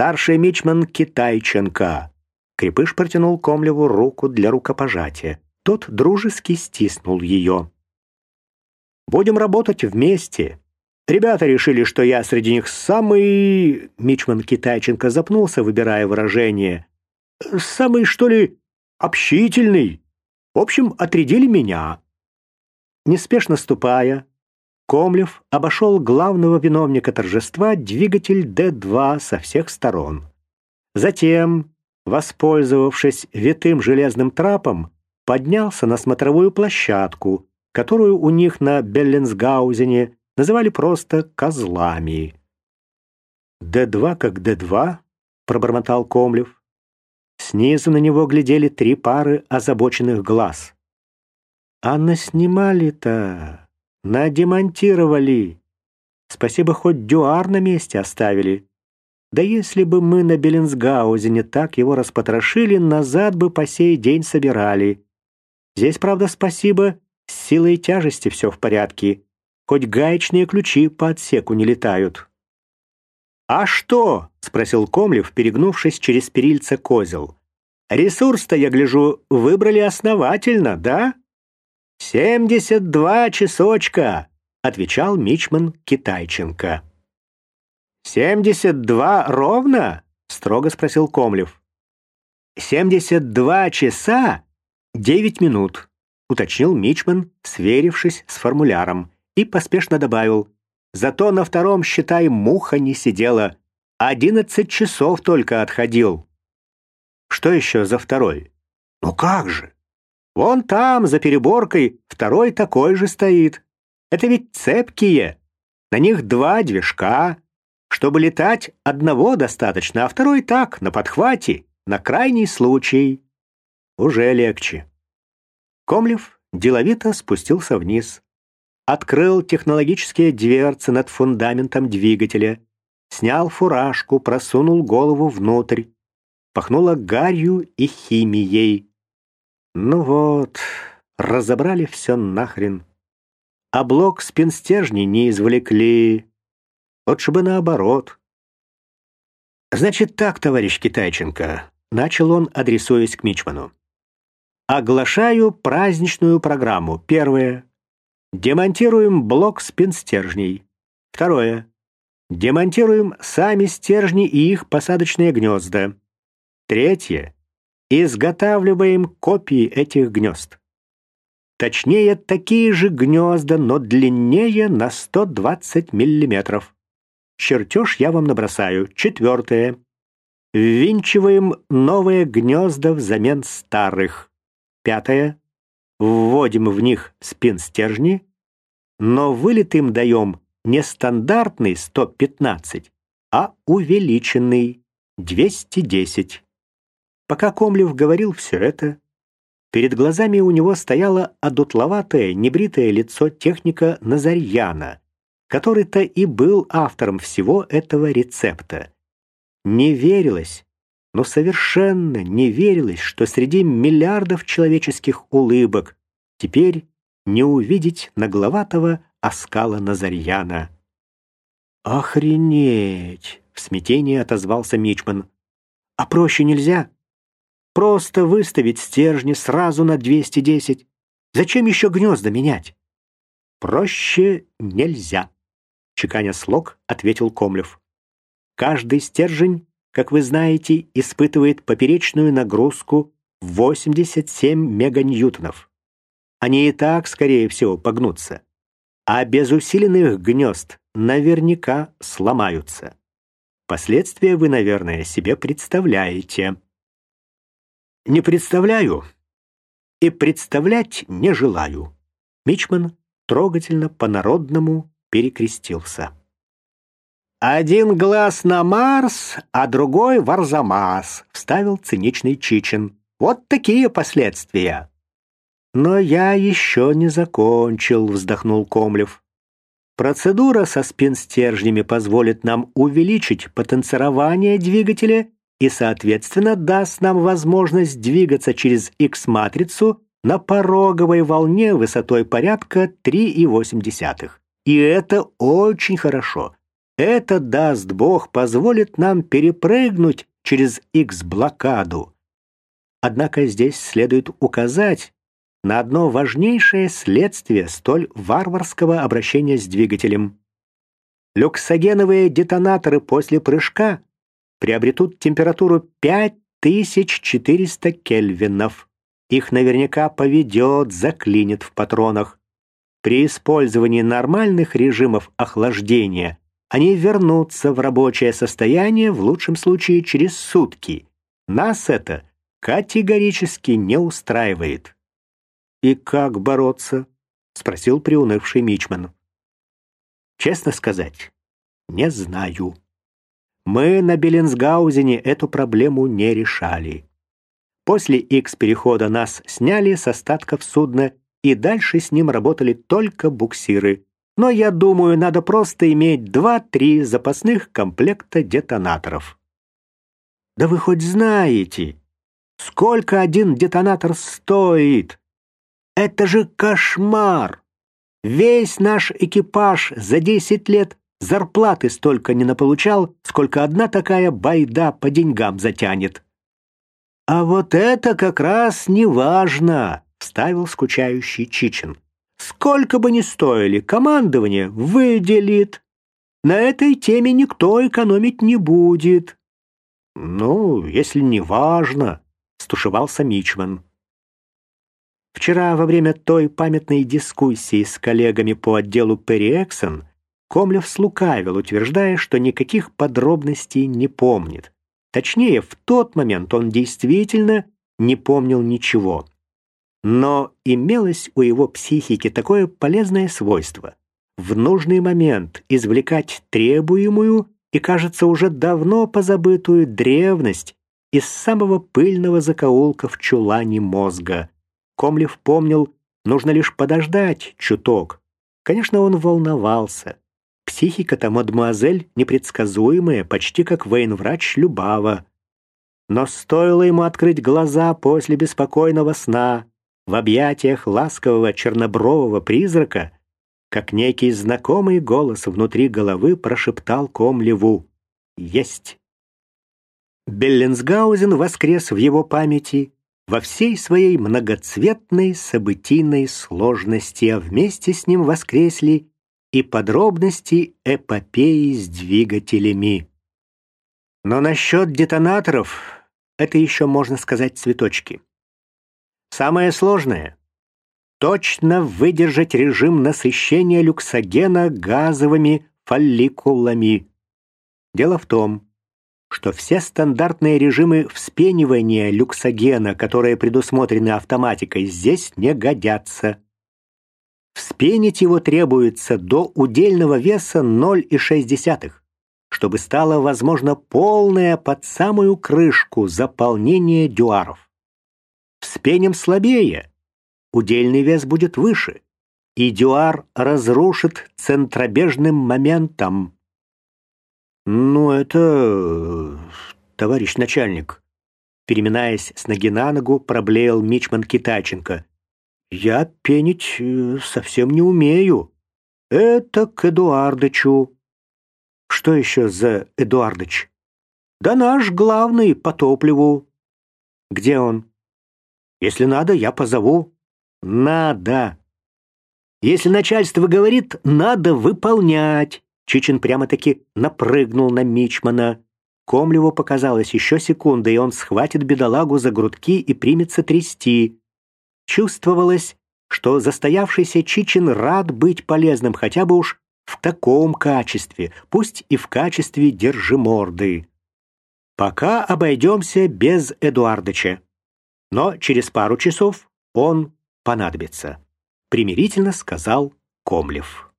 старший мичман Китайченко. Крепыш протянул Комлеву руку для рукопожатия. Тот дружески стиснул ее. «Будем работать вместе. Ребята решили, что я среди них самый...» Мичман Китайченко запнулся, выбирая выражение. «Самый, что ли, общительный. В общем, отрядили меня». Неспешно ступая, Комлев обошел главного виновника торжества двигатель Д-2 со всех сторон. Затем, воспользовавшись витым железным трапом, поднялся на смотровую площадку, которую у них на Белленсгаузене называли просто «козлами». «Д-2 как Д-2», — пробормотал Комлев. Снизу на него глядели три пары озабоченных глаз. «А наснимали-то, надемонтировали. Спасибо, хоть дюар на месте оставили. Да если бы мы на Беленсгаузене так его распотрошили, назад бы по сей день собирали. Здесь, правда, спасибо, с силой тяжести все в порядке. Хоть гаечные ключи по отсеку не летают. «А что?» — спросил Комлев, перегнувшись через перильца козел. «Ресурс-то, я гляжу, выбрали основательно, да?» «Семьдесят два часочка!» — отвечал Мичман Китайченко. «Семьдесят два ровно?» — строго спросил Комлев. «Семьдесят два часа «Девять минут», — уточнил Мичман, сверившись с формуляром, и поспешно добавил. «Зато на втором, считай, муха не сидела. Одиннадцать часов только отходил». «Что еще за второй?» «Ну как же? Вон там, за переборкой, второй такой же стоит. Это ведь цепкие. На них два движка. Чтобы летать, одного достаточно, а второй так, на подхвате, на крайний случай». Уже легче. Комлев деловито спустился вниз, открыл технологические дверцы над фундаментом двигателя, снял фуражку, просунул голову внутрь. Пахнуло гарью и химией. Ну вот, разобрали все нахрен. А блок спинстержней не извлекли. Лучше бы наоборот. «Значит так, товарищ Китайченко», — начал он, адресуясь к Мичману. Оглашаю праздничную программу. Первое. Демонтируем блок спинстержней. Второе. Демонтируем сами стержни и их посадочные гнезда. Третье. Изготавливаем копии этих гнезд. Точнее, такие же гнезда, но длиннее на 120 миллиметров. Чертеж я вам набросаю. Четвертое. Ввинчиваем новые гнезда взамен старых. Пятое. Вводим в них спин-стержни, но вылет им даем не стандартный 115, а увеличенный 210. Пока Комлев говорил все это, перед глазами у него стояло одутловатое, небритое лицо техника Назарьяна, который-то и был автором всего этого рецепта. Не верилось, но совершенно не верилось, что среди миллиардов человеческих улыбок теперь не увидеть нагловатого оскала Назарьяна. «Охренеть!» — в смятении отозвался Мичман. «А проще нельзя? Просто выставить стержни сразу на 210. Зачем еще гнезда менять?» «Проще нельзя», — чеканя слог, ответил Комлев. «Каждый стержень как вы знаете, испытывает поперечную нагрузку 87 меганьютонов. Они и так, скорее всего, погнутся. А без усиленных гнезд наверняка сломаются. Последствия вы, наверное, себе представляете. Не представляю и представлять не желаю. Мичман трогательно по-народному перекрестился. «Один глаз на Марс, а другой в Арзамас», — вставил циничный Чичин. «Вот такие последствия». «Но я еще не закончил», — вздохнул Комлев. «Процедура со спин-стержнями позволит нам увеличить потенцирование двигателя и, соответственно, даст нам возможность двигаться через X-матрицу на пороговой волне высотой порядка 3,8. И это очень хорошо» Это, даст Бог, позволит нам перепрыгнуть через X-блокаду. Однако здесь следует указать на одно важнейшее следствие столь варварского обращения с двигателем. Люксогеновые детонаторы после прыжка приобретут температуру 5400 кельвинов. Их наверняка поведет, заклинит в патронах. При использовании нормальных режимов охлаждения они вернутся в рабочее состояние в лучшем случае через сутки. Нас это категорически не устраивает. «И как бороться?» — спросил приунывший Мичман. «Честно сказать, не знаю. Мы на Беленсгаузене эту проблему не решали. После X-перехода нас сняли с остатков судна, и дальше с ним работали только буксиры. Но я думаю, надо просто иметь два-три запасных комплекта детонаторов». «Да вы хоть знаете, сколько один детонатор стоит?» Это же кошмар! Весь наш экипаж за десять лет зарплаты столько не наполучал, сколько одна такая байда по деньгам затянет. А вот это как раз не важно, вставил скучающий Чичин. Сколько бы ни стоили, командование выделит. На этой теме никто экономить не будет. Ну, если не важно, стушевался Мичман. Вчера во время той памятной дискуссии с коллегами по отделу Перри Эксон Комлев слукавил, утверждая, что никаких подробностей не помнит. Точнее, в тот момент он действительно не помнил ничего. Но имелось у его психики такое полезное свойство — в нужный момент извлекать требуемую и, кажется, уже давно позабытую древность из самого пыльного закоулка в чулане мозга — Комлев помнил, нужно лишь подождать чуток. Конечно, он волновался. Психика-то мадемуазель непредсказуемая, почти как военврач Любава. Но стоило ему открыть глаза после беспокойного сна в объятиях ласкового чернобрового призрака, как некий знакомый голос внутри головы прошептал Комлеву «Есть». Белленсгаузен воскрес в его памяти во всей своей многоцветной событийной сложности, а вместе с ним воскресли и подробности эпопеи с двигателями. Но насчет детонаторов это еще можно сказать цветочки. Самое сложное — точно выдержать режим насыщения люксогена газовыми фолликулами. Дело в том, что все стандартные режимы вспенивания люксогена, которые предусмотрены автоматикой, здесь не годятся. Вспенить его требуется до удельного веса 0,6, чтобы стало возможно полное под самую крышку заполнение дюаров. Вспеним слабее, удельный вес будет выше, и дюар разрушит центробежным моментом. «Ну, это... товарищ начальник», переминаясь с ноги на ногу, проблеял Мичман Китайченко. «Я пенить э, совсем не умею. Это к Эдуардычу». «Что еще за Эдуардыч?» «Да наш главный по топливу». «Где он?» «Если надо, я позову». «Надо». «Если начальство говорит, надо выполнять». Чичин прямо-таки напрыгнул на Мичмана. Комлеву показалось еще секунда, и он схватит бедолагу за грудки и примется трясти. Чувствовалось, что застоявшийся Чичин рад быть полезным хотя бы уж в таком качестве, пусть и в качестве держиморды. Пока обойдемся без Эдуардыча. Но через пару часов он понадобится, примирительно сказал Комлев.